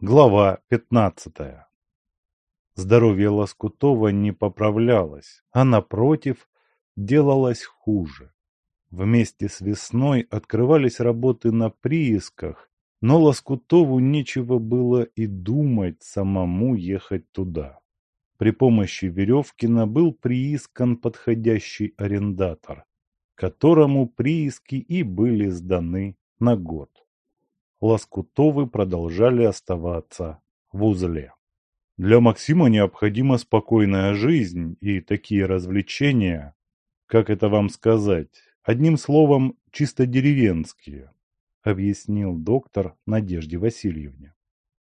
Глава пятнадцатая. Здоровье Лоскутова не поправлялось, а напротив, делалось хуже. Вместе с весной открывались работы на приисках, но Лоскутову нечего было и думать самому ехать туда. При помощи Веревкина был приискан подходящий арендатор, которому прииски и были сданы на год. Лоскутовы продолжали оставаться в узле. Для Максима необходима спокойная жизнь и такие развлечения, как это вам сказать, одним словом, чисто деревенские, объяснил доктор Надежде Васильевне.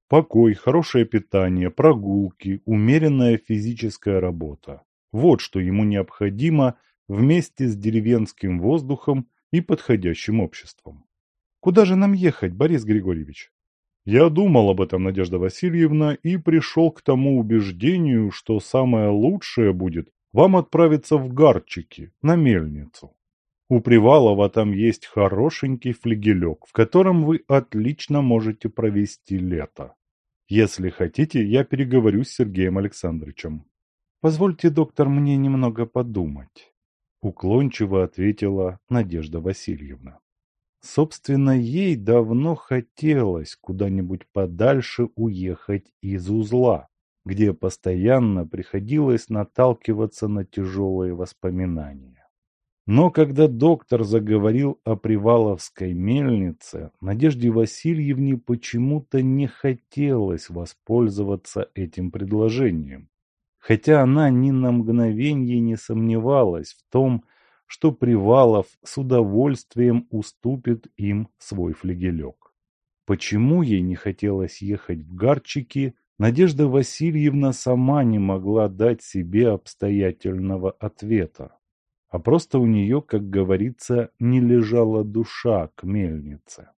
Покой, хорошее питание, прогулки, умеренная физическая работа. Вот что ему необходимо вместе с деревенским воздухом и подходящим обществом. Куда же нам ехать, Борис Григорьевич? Я думал об этом, Надежда Васильевна, и пришел к тому убеждению, что самое лучшее будет вам отправиться в Гарчики, на мельницу. У Привалова там есть хорошенький флигелек, в котором вы отлично можете провести лето. Если хотите, я переговорю с Сергеем Александровичем. Позвольте, доктор, мне немного подумать. Уклончиво ответила Надежда Васильевна. Собственно, ей давно хотелось куда-нибудь подальше уехать из узла, где постоянно приходилось наталкиваться на тяжелые воспоминания. Но когда доктор заговорил о Приваловской мельнице, Надежде Васильевне почему-то не хотелось воспользоваться этим предложением, хотя она ни на мгновение не сомневалась в том, что Привалов с удовольствием уступит им свой флигелек. Почему ей не хотелось ехать в Гарчики, Надежда Васильевна сама не могла дать себе обстоятельного ответа. А просто у нее, как говорится, не лежала душа к мельнице.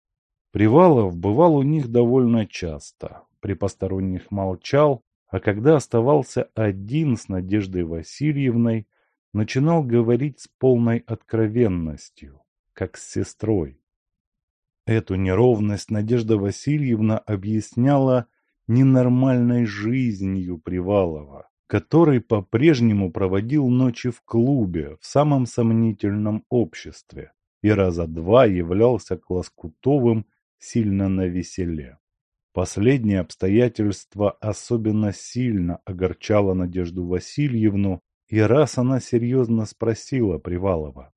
Привалов бывал у них довольно часто, при посторонних молчал, а когда оставался один с Надеждой Васильевной, начинал говорить с полной откровенностью, как с сестрой. Эту неровность Надежда Васильевна объясняла ненормальной жизнью Привалова, который по-прежнему проводил ночи в клубе в самом сомнительном обществе и раза два являлся к Лоскутовым сильно навеселе. Последнее обстоятельство особенно сильно огорчало Надежду Васильевну, и раз она серьезно спросила Привалова,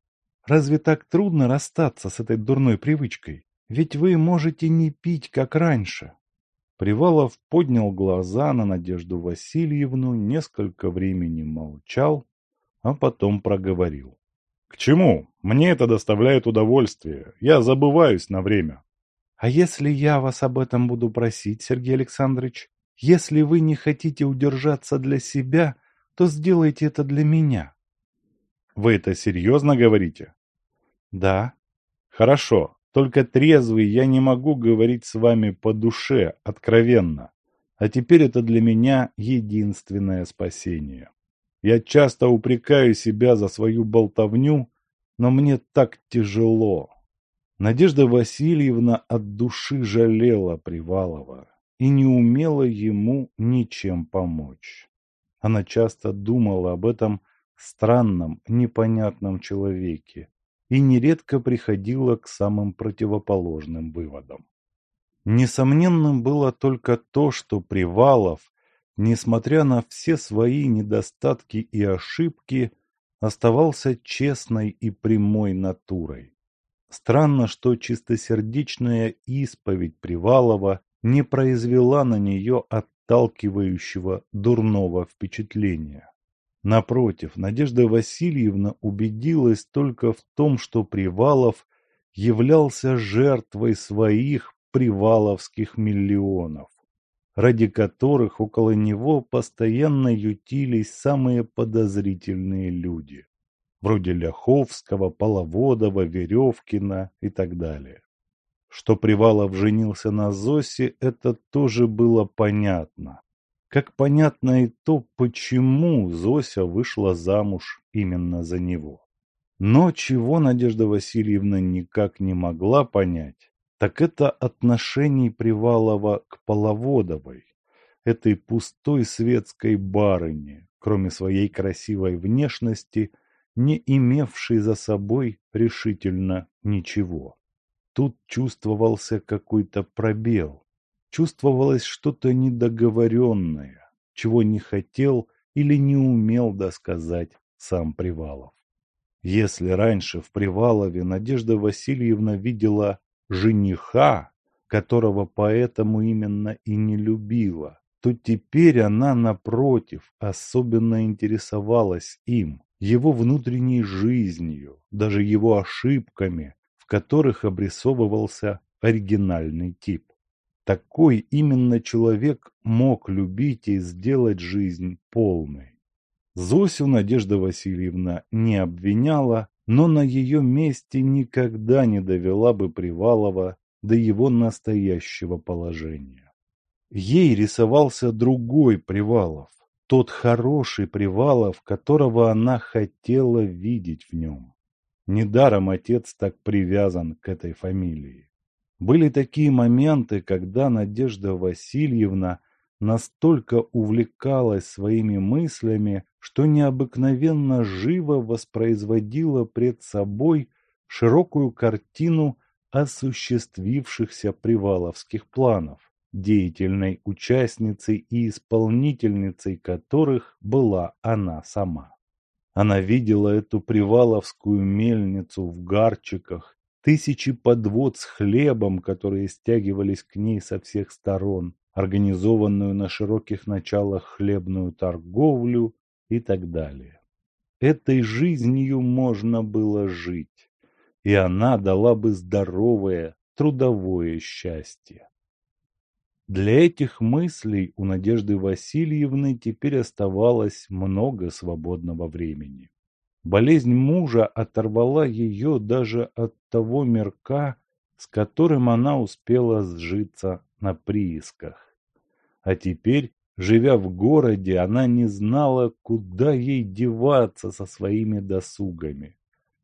«Разве так трудно расстаться с этой дурной привычкой? Ведь вы можете не пить, как раньше». Привалов поднял глаза на Надежду Васильевну, несколько времени молчал, а потом проговорил. «К чему? Мне это доставляет удовольствие. Я забываюсь на время». «А если я вас об этом буду просить, Сергей Александрович? Если вы не хотите удержаться для себя, то сделайте это для меня. Вы это серьезно говорите? Да. Хорошо, только трезвый я не могу говорить с вами по душе, откровенно. А теперь это для меня единственное спасение. Я часто упрекаю себя за свою болтовню, но мне так тяжело. Надежда Васильевна от души жалела Привалова и не умела ему ничем помочь. Она часто думала об этом странном, непонятном человеке и нередко приходила к самым противоположным выводам. Несомненным было только то, что Привалов, несмотря на все свои недостатки и ошибки, оставался честной и прямой натурой. Странно, что чистосердечная исповедь Привалова не произвела на нее от отталкивающего дурного впечатления. Напротив, Надежда Васильевна убедилась только в том, что Привалов являлся жертвой своих приваловских миллионов, ради которых около него постоянно ютились самые подозрительные люди, вроде Ляховского, Половодова, Веревкина и так далее. Что Привалов женился на Зосе, это тоже было понятно. Как понятно и то, почему Зося вышла замуж именно за него. Но чего Надежда Васильевна никак не могла понять, так это отношений Привалова к Половодовой, этой пустой светской барыне, кроме своей красивой внешности, не имевшей за собой решительно ничего. Тут чувствовался какой-то пробел, чувствовалось что-то недоговоренное, чего не хотел или не умел досказать сам Привалов. Если раньше в Привалове Надежда Васильевна видела жениха, которого поэтому именно и не любила, то теперь она, напротив, особенно интересовалась им, его внутренней жизнью, даже его ошибками, которых обрисовывался оригинальный тип. Такой именно человек мог любить и сделать жизнь полной. Зосю Надежда Васильевна не обвиняла, но на ее месте никогда не довела бы Привалова до его настоящего положения. Ей рисовался другой Привалов, тот хороший Привалов, которого она хотела видеть в нем. Недаром отец так привязан к этой фамилии. Были такие моменты, когда Надежда Васильевна настолько увлекалась своими мыслями, что необыкновенно живо воспроизводила пред собой широкую картину осуществившихся приваловских планов деятельной участницей и исполнительницей которых была она сама. Она видела эту приваловскую мельницу в гарчиках, тысячи подвод с хлебом, которые стягивались к ней со всех сторон, организованную на широких началах хлебную торговлю и так далее. Этой жизнью можно было жить, и она дала бы здоровое трудовое счастье. Для этих мыслей у Надежды Васильевны теперь оставалось много свободного времени. Болезнь мужа оторвала ее даже от того мирка, с которым она успела сжиться на приисках. А теперь, живя в городе, она не знала, куда ей деваться со своими досугами,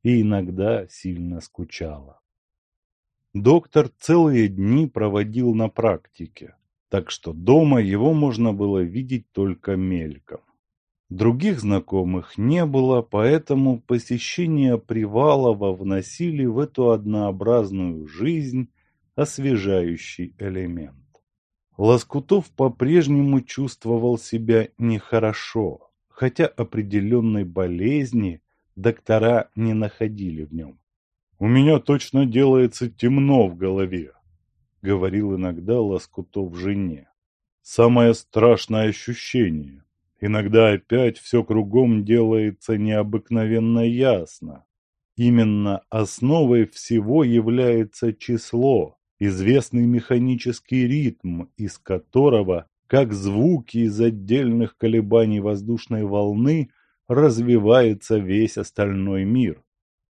и иногда сильно скучала. Доктор целые дни проводил на практике, так что дома его можно было видеть только мельком. Других знакомых не было, поэтому посещения Привалова вносили в эту однообразную жизнь освежающий элемент. Лоскутов по-прежнему чувствовал себя нехорошо, хотя определенной болезни доктора не находили в нем. «У меня точно делается темно в голове», — говорил иногда Лоскутов жене. «Самое страшное ощущение. Иногда опять все кругом делается необыкновенно ясно. Именно основой всего является число, известный механический ритм, из которого, как звуки из отдельных колебаний воздушной волны, развивается весь остальной мир.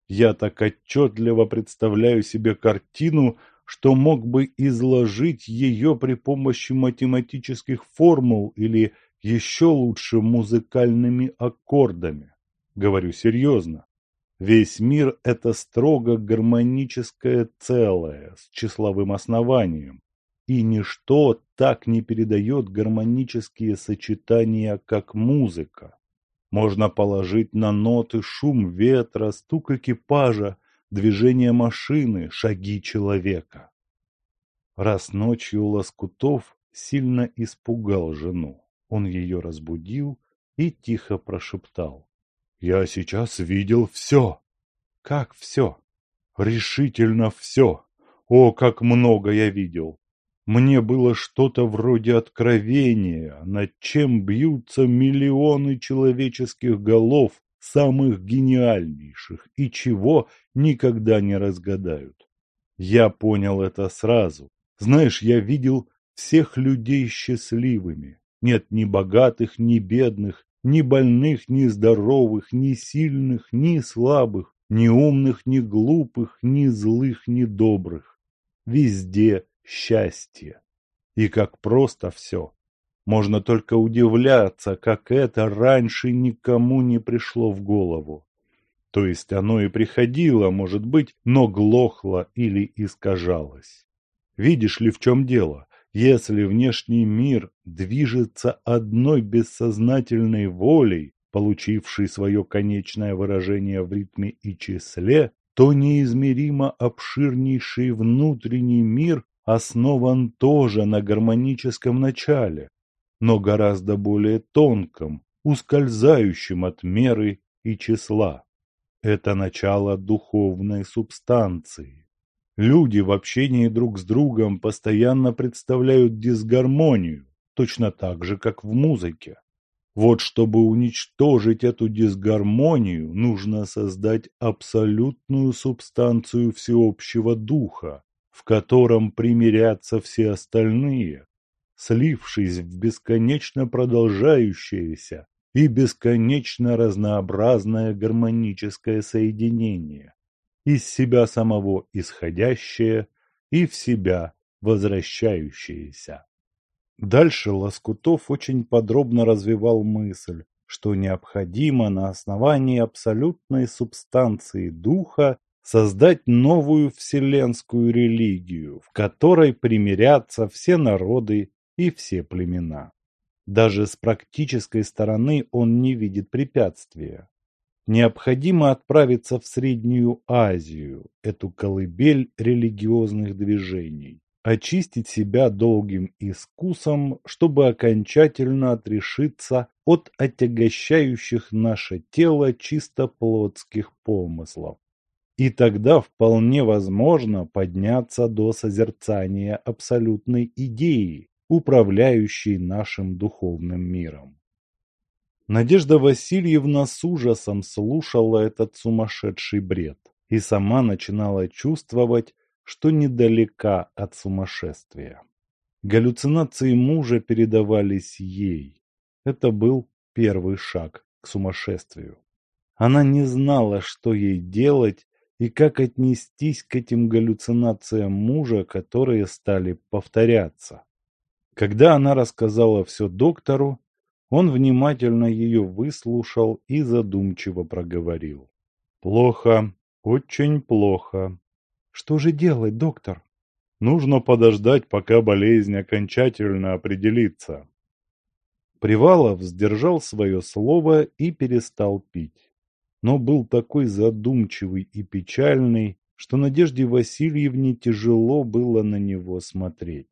Я так отчетливо представляю себе картину, что мог бы изложить ее при помощи математических формул или еще лучше музыкальными аккордами. Говорю серьезно. Весь мир – это строго гармоническое целое с числовым основанием, и ничто так не передает гармонические сочетания, как музыка. Можно положить на ноты шум ветра, стук экипажа, движение машины, шаги человека. Раз ночью Лоскутов сильно испугал жену. Он ее разбудил и тихо прошептал. «Я сейчас видел все». «Как все?» «Решительно все. О, как много я видел. Мне было что-то вроде откровения, над чем бьются миллионы человеческих голов, самых гениальнейших, и чего никогда не разгадают. Я понял это сразу. Знаешь, я видел всех людей счастливыми. Нет ни богатых, ни бедных, ни больных, ни здоровых, ни сильных, ни слабых, ни умных, ни глупых, ни злых, ни добрых. Везде счастье. И как просто все. Можно только удивляться, как это раньше никому не пришло в голову. То есть оно и приходило, может быть, но глохло или искажалось. Видишь ли, в чем дело? Если внешний мир движется одной бессознательной волей, получившей свое конечное выражение в ритме и числе, то неизмеримо обширнейший внутренний мир основан тоже на гармоническом начале, но гораздо более тонком, ускользающем от меры и числа. Это начало духовной субстанции. Люди в общении друг с другом постоянно представляют дисгармонию, точно так же, как в музыке. Вот чтобы уничтожить эту дисгармонию, нужно создать абсолютную субстанцию всеобщего духа, в котором примирятся все остальные, слившись в бесконечно продолжающееся и бесконечно разнообразное гармоническое соединение из себя самого исходящее и в себя возвращающееся. Дальше Лоскутов очень подробно развивал мысль, что необходимо на основании абсолютной субстанции духа создать новую вселенскую религию, в которой примирятся все народы и все племена. Даже с практической стороны он не видит препятствия необходимо отправиться в Среднюю Азию, эту колыбель религиозных движений, очистить себя долгим искусом, чтобы окончательно отрешиться от отягощающих наше тело чисто плотских помыслов. И тогда вполне возможно подняться до созерцания абсолютной идеи, управляющей нашим духовным миром. Надежда Васильевна с ужасом слушала этот сумасшедший бред и сама начинала чувствовать, что недалека от сумасшествия. Галлюцинации мужа передавались ей. Это был первый шаг к сумасшествию. Она не знала, что ей делать и как отнестись к этим галлюцинациям мужа, которые стали повторяться. Когда она рассказала все доктору, он внимательно ее выслушал и задумчиво проговорил. «Плохо, очень плохо». «Что же делать, доктор?» «Нужно подождать, пока болезнь окончательно определится». Привалов сдержал свое слово и перестал пить. Но был такой задумчивый и печальный, что Надежде Васильевне тяжело было на него смотреть.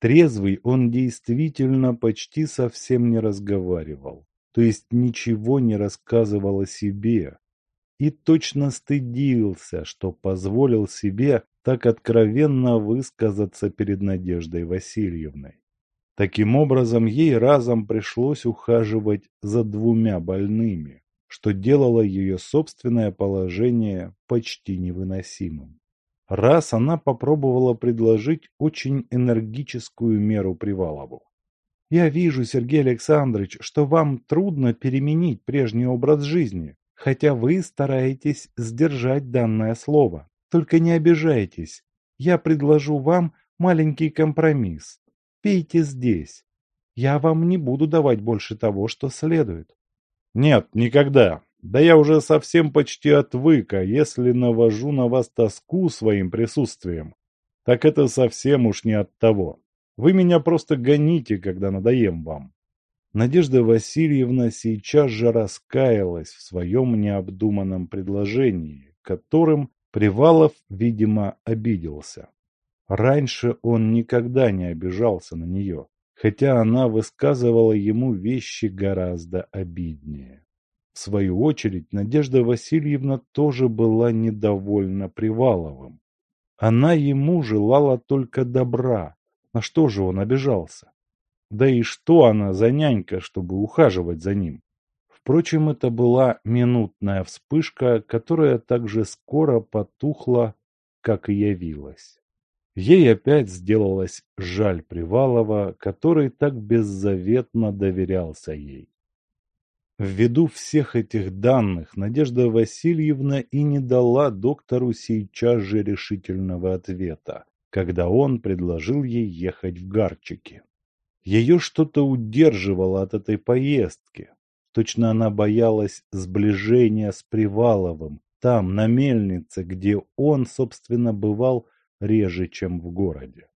Трезвый он действительно почти совсем не разговаривал, то есть ничего не рассказывал о себе. И точно стыдился, что позволил себе так откровенно высказаться перед Надеждой Васильевной. Таким образом, ей разом пришлось ухаживать за двумя больными, что делало ее собственное положение почти невыносимым. Раз она попробовала предложить очень энергическую меру Привалову. «Я вижу, Сергей Александрович, что вам трудно переменить прежний образ жизни, хотя вы стараетесь сдержать данное слово. Только не обижайтесь. Я предложу вам маленький компромисс. Пейте здесь. Я вам не буду давать больше того, что следует». «Нет, никогда. Да я уже совсем почти отвык, а если навожу на вас тоску своим присутствием, так это совсем уж не от того. Вы меня просто гоните, когда надоем вам. Надежда Васильевна сейчас же раскаялась в своем необдуманном предложении, которым Привалов, видимо, обиделся. Раньше он никогда не обижался на нее, хотя она высказывала ему вещи гораздо обиднее. В свою очередь, Надежда Васильевна тоже была недовольна Приваловым. Она ему желала только добра. На что же он обижался? Да и что она за нянька, чтобы ухаживать за ним? Впрочем, это была минутная вспышка, которая так же скоро потухла, как и явилась. Ей опять сделалось жаль Привалова, который так беззаветно доверялся ей. Ввиду всех этих данных Надежда Васильевна и не дала доктору сейчас же решительного ответа, когда он предложил ей ехать в Гарчики. Ее что-то удерживало от этой поездки. Точно она боялась сближения с Приваловым, там, на мельнице, где он, собственно, бывал реже, чем в городе.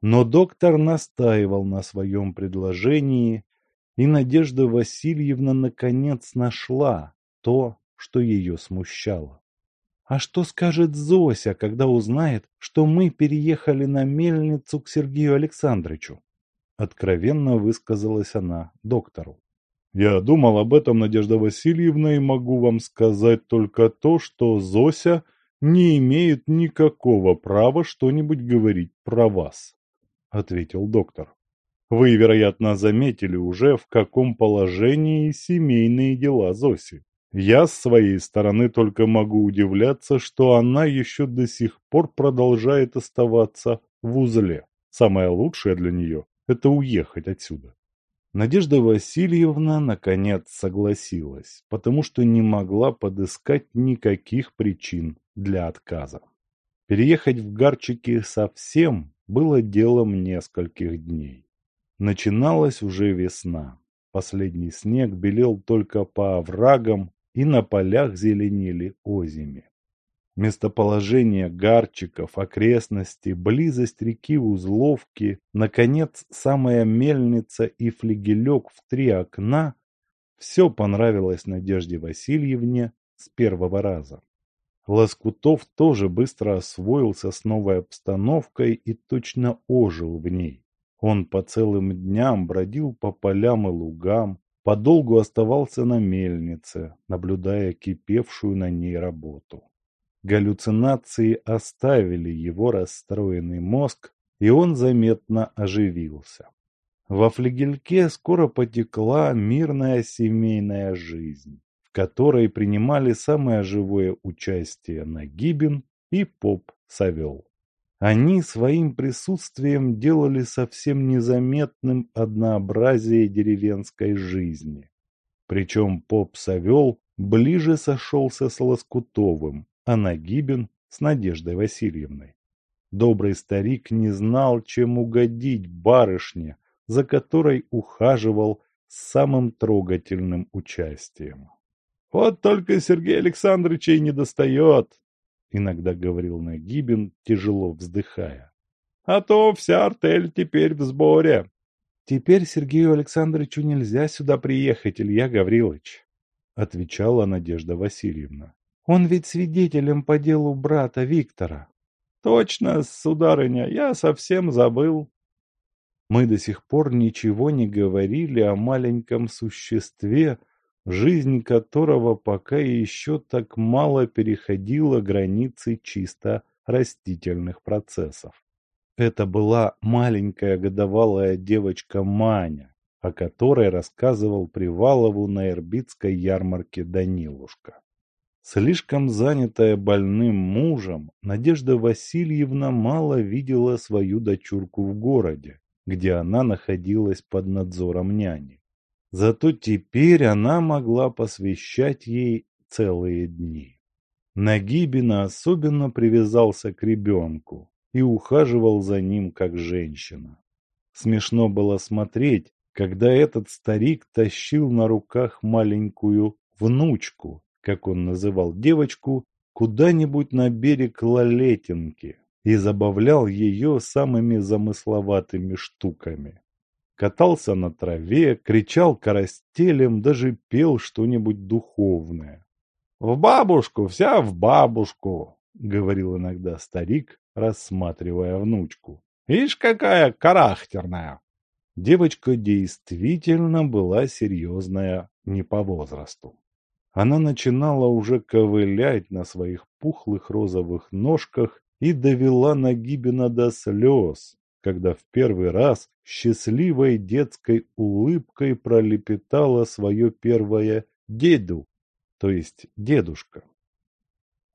Но доктор настаивал на своем предложении, и Надежда Васильевна наконец нашла то, что ее смущало. «А что скажет Зося, когда узнает, что мы переехали на мельницу к Сергею Александровичу?» Откровенно высказалась она доктору. «Я думал об этом, Надежда Васильевна, и могу вам сказать только то, что Зося не имеет никакого права что-нибудь говорить про вас», — ответил доктор. «Вы, вероятно, заметили уже, в каком положении семейные дела Зоси. Я с своей стороны только могу удивляться, что она еще до сих пор продолжает оставаться в узле. Самое лучшее для нее – это уехать отсюда. Надежда Васильевна наконец согласилась, потому что не могла подыскать никаких причин для отказа. Переехать в Гарчики совсем было делом нескольких дней. Начиналась уже весна. Последний снег белел только по оврагам и на полях зеленели озими. Местоположение гарчиков, окрестности, близость реки Узловки, наконец, самая мельница и флигелек в три окна – все понравилось Надежде Васильевне с первого раза. Лоскутов тоже быстро освоился с новой обстановкой и точно ожил в ней. Он по целым дням бродил по полям и лугам, подолгу оставался на мельнице, наблюдая кипевшую на ней работу. Галлюцинации оставили его расстроенный мозг, и он заметно оживился. Во флигельке скоро потекла мирная семейная жизнь, в которой принимали самое живое участие Нагибин и поп Савел. Они своим присутствием делали совсем незаметным однообразие деревенской жизни. Причем поп Савел ближе сошелся с Лоскутовым, а Нагибин с Надеждой Васильевной. Добрый старик не знал, чем угодить барышне, за которой ухаживал с самым трогательным участием. «Вот только Сергей Александрович и не достает», — иногда говорил Нагибин, тяжело вздыхая. «А то вся артель теперь в сборе». «Теперь Сергею Александровичу нельзя сюда приехать, Илья Гаврилович», — отвечала Надежда Васильевна. «Он ведь свидетелем по делу брата Виктора». «Точно, сударыня, я совсем забыл». Мы до сих пор ничего не говорили о маленьком существе, жизнь которого пока еще так мало переходила границы чисто растительных процессов. Это была маленькая годовалая девочка Маня, о которой рассказывал Привалову на Ирбитской ярмарке Данилушка. Слишком занятая больным мужем, Надежда Васильевна мало видела свою дочурку в городе, где она находилась под надзором няни. Зато теперь она могла посвящать ей целые дни. Нагибина особенно привязался к ребенку и ухаживал за ним как женщина. Смешно было смотреть, когда этот старик тащил на руках маленькую внучку, как он называл девочку, куда-нибудь на берег Лалетинки и забавлял ее самыми замысловатыми штуками катался на траве, кричал карастелем, даже пел что-нибудь духовное. «В бабушку, вся в бабушку!» — говорил иногда старик, рассматривая внучку. «Ишь, какая характерная!» Девочка действительно была серьезная не по возрасту. Она начинала уже ковылять на своих пухлых розовых ножках и довела Нагибина до слез, когда в первый раз счастливой детской улыбкой пролепетала свое первое «деду», то есть «дедушка».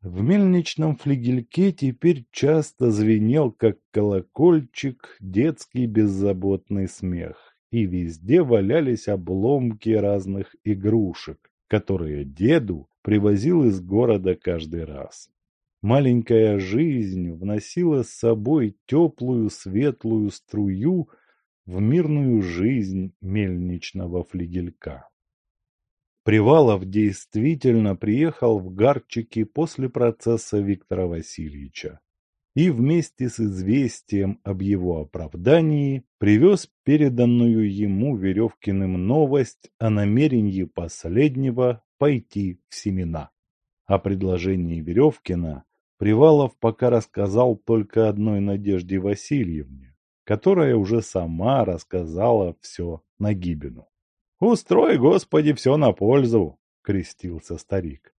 В мельничном флигельке теперь часто звенел, как колокольчик, детский беззаботный смех, и везде валялись обломки разных игрушек, которые деду привозил из города каждый раз. Маленькая жизнь вносила с собой теплую светлую струю в мирную жизнь мельничного флигелька. Привалов действительно приехал в Гарчики после процесса Виктора Васильевича. И вместе с известием об его оправдании привез переданную ему Веревкиным новость о намерении последнего пойти в семена. О предложении Веревкина Привалов пока рассказал только одной Надежде Васильевне, которая уже сама рассказала все Нагибину. «Устрой, Господи, все на пользу!» — крестился старик.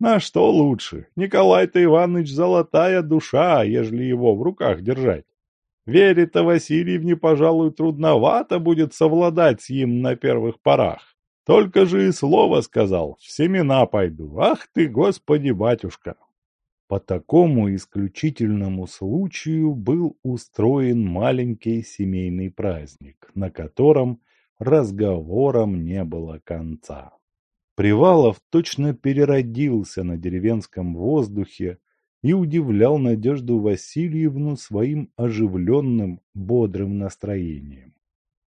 На что лучше? Николай-то Иванович золотая душа, ежели его в руках держать. Вере-то Васильевне, пожалуй, трудновато будет совладать с ним на первых порах. Только же и слово сказал, в семена пойду. Ах ты, Господи, батюшка! По такому исключительному случаю был устроен маленький семейный праздник, на котором разговором не было конца. Привалов точно переродился на деревенском воздухе и удивлял Надежду Васильевну своим оживленным, бодрым настроением.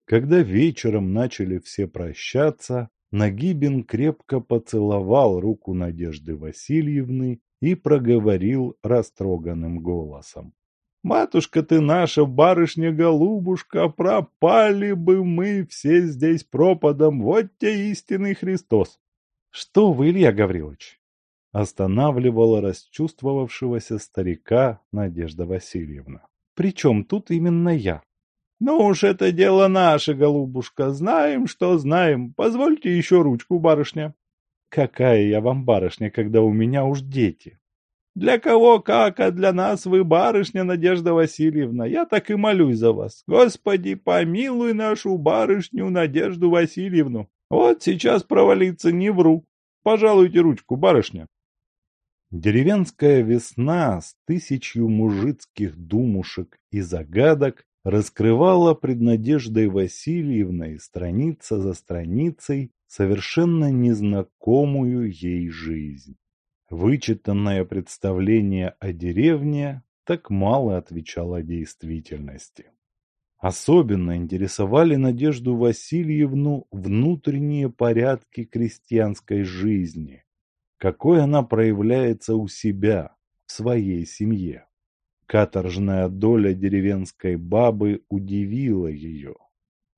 Когда вечером начали все прощаться, Нагибин крепко поцеловал руку Надежды Васильевны и проговорил растроганным голосом. «Матушка ты наша, барышня-голубушка, пропали бы мы все здесь пропадом, вот те истинный Христос!» «Что вы, Илья Гаврилович?» Останавливала расчувствовавшегося старика Надежда Васильевна. «Причем тут именно я?» «Ну уж это дело наше, голубушка. Знаем, что знаем. Позвольте еще ручку, барышня». «Какая я вам барышня, когда у меня уж дети?» «Для кого как, а для нас вы барышня, Надежда Васильевна. Я так и молюсь за вас. Господи, помилуй нашу барышню Надежду Васильевну. Вот сейчас провалиться не вру. Пожалуйте ручку, барышня. Деревенская весна с тысячью мужицких думушек и загадок раскрывала пред Надеждой Васильевной страница за страницей совершенно незнакомую ей жизнь. Вычитанное представление о деревне так мало отвечало действительности. Особенно интересовали Надежду Васильевну внутренние порядки крестьянской жизни, какой она проявляется у себя, в своей семье. Каторжная доля деревенской бабы удивила ее.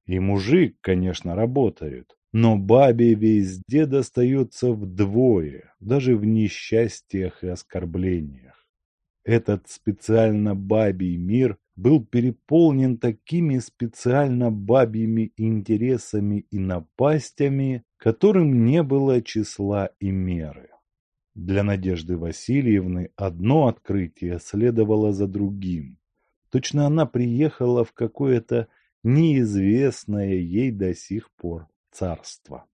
И мужик, конечно, работает, но бабе везде достается вдвое, даже в несчастьях и оскорблениях. Этот специально бабий мир был переполнен такими специально бабьими интересами и напастями, которым не было числа и меры. Для Надежды Васильевны одно открытие следовало за другим. Точно она приехала в какое-то неизвестное ей до сих пор царство.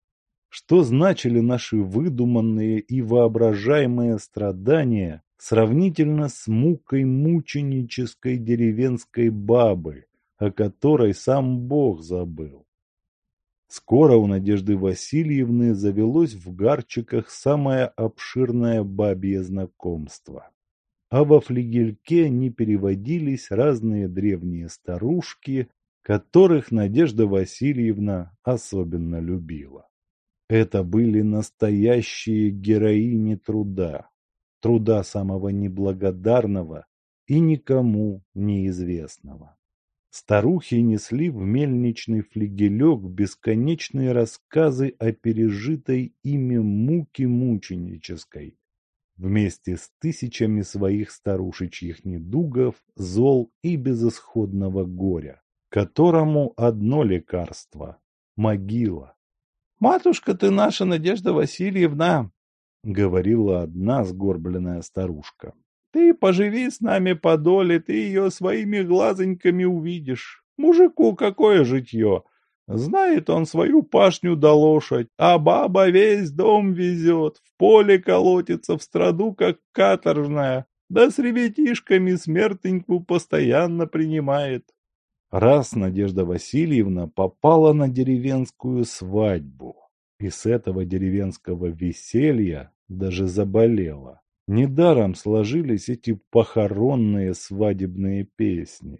Что значили наши выдуманные и воображаемые страдания сравнительно с мукой мученической деревенской бабы, о которой сам Бог забыл. Скоро у Надежды Васильевны завелось в Гарчиках самое обширное бабье знакомство. А во флигельке не переводились разные древние старушки, которых Надежда Васильевна особенно любила. Это были настоящие героини труда, труда самого неблагодарного и никому неизвестного. Старухи несли в мельничный флигелек бесконечные рассказы о пережитой ими муке мученической, вместе с тысячами своих старушечьих недугов, зол и безысходного горя, которому одно лекарство – могила. «Матушка ты наша, Надежда Васильевна!» — говорила одна сгорбленная старушка. «Ты поживи с нами по доле, ты ее своими глазоньками увидишь. Мужику какое житье! Знает он свою пашню да лошадь, а баба весь дом везет, в поле колотится, в страду, как каторжная, да с ребятишками смертеньку постоянно принимает». Раз Надежда Васильевна попала на деревенскую свадьбу, и с этого деревенского веселья даже заболела. Недаром сложились эти похоронные свадебные песни.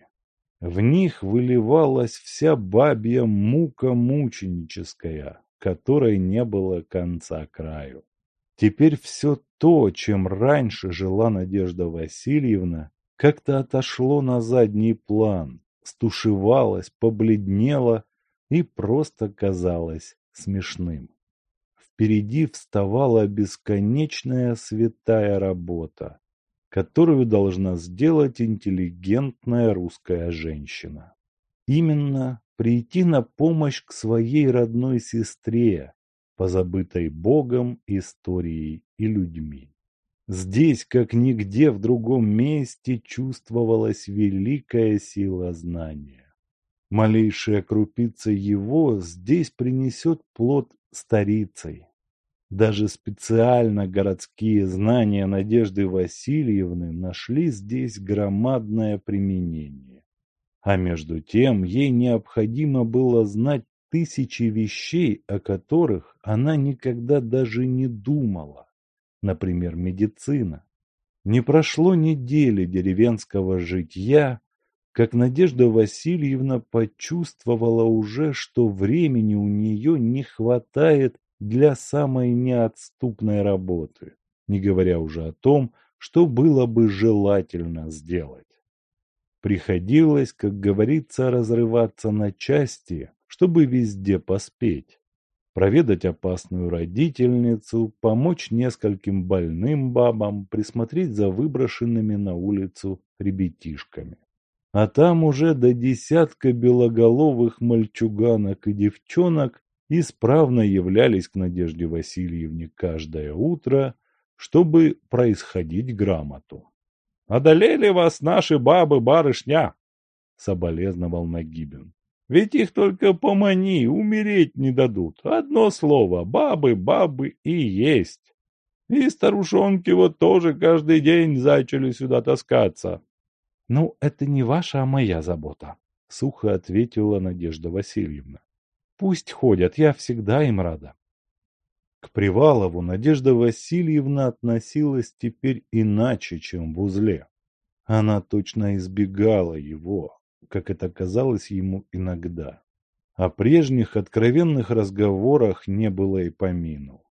В них выливалась вся бабья мука мученическая, которой не было конца краю. Теперь все то, чем раньше жила Надежда Васильевна, как-то отошло на задний план, стушевалось, побледнело и просто казалось смешным. Впереди вставала бесконечная святая работа, которую должна сделать интеллигентная русская женщина. Именно прийти на помощь к своей родной сестре, позабытой Богом, историей и людьми. Здесь, как нигде в другом месте, чувствовалась великая сила знания. Малейшая крупица его здесь принесет плод старицей. Даже специально городские знания Надежды Васильевны нашли здесь громадное применение. А между тем ей необходимо было знать тысячи вещей, о которых она никогда даже не думала. Например, медицина. Не прошло недели деревенского житья, как Надежда Васильевна почувствовала уже, что времени у нее не хватает для самой неотступной работы, не говоря уже о том, что было бы желательно сделать. Приходилось, как говорится, разрываться на части, чтобы везде поспеть. Проведать опасную родительницу, помочь нескольким больным бабам, присмотреть за выброшенными на улицу ребятишками. А там уже до десятка белоголовых мальчуганок и девчонок исправно являлись к Надежде Васильевне каждое утро, чтобы происходить грамоту. «Одолели вас наши бабы-барышня!» — соболезновал Нагибин. «Ведь их только помани, умереть не дадут. Одно слово — бабы, бабы и есть. И старушонки вот тоже каждый день зачали сюда таскаться». «Ну, это не ваша, а моя забота», — сухо ответила Надежда Васильевна. «Пусть ходят, я всегда им рада». К Привалову Надежда Васильевна относилась теперь иначе, чем в узле. Она точно избегала его, как это казалось ему иногда. О прежних откровенных разговорах не было и помину.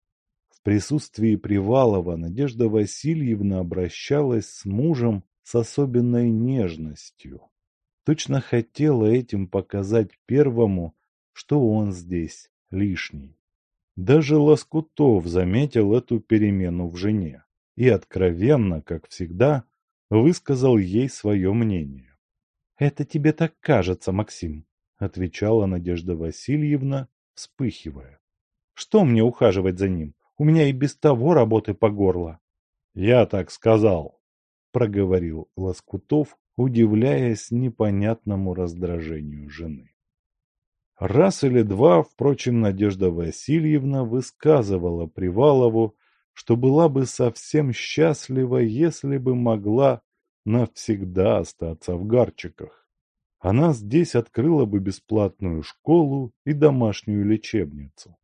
В присутствии Привалова Надежда Васильевна обращалась с мужем с особенной нежностью. Точно хотела этим показать первому, что он здесь лишний. Даже Лоскутов заметил эту перемену в жене и откровенно, как всегда, высказал ей свое мнение. «Это тебе так кажется, Максим», — отвечала Надежда Васильевна, вспыхивая. «Что мне ухаживать за ним? У меня и без того работы по горло». «Я так сказал», — проговорил Лоскутов, удивляясь непонятному раздражению жены. Раз или два, впрочем, Надежда Васильевна высказывала Привалову, что была бы совсем счастлива, если бы могла навсегда остаться в Гарчиках. Она здесь открыла бы бесплатную школу и домашнюю лечебницу.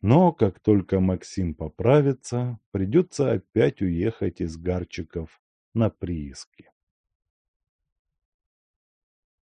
Но как только Максим поправится, придется опять уехать из Гарчиков на прииски.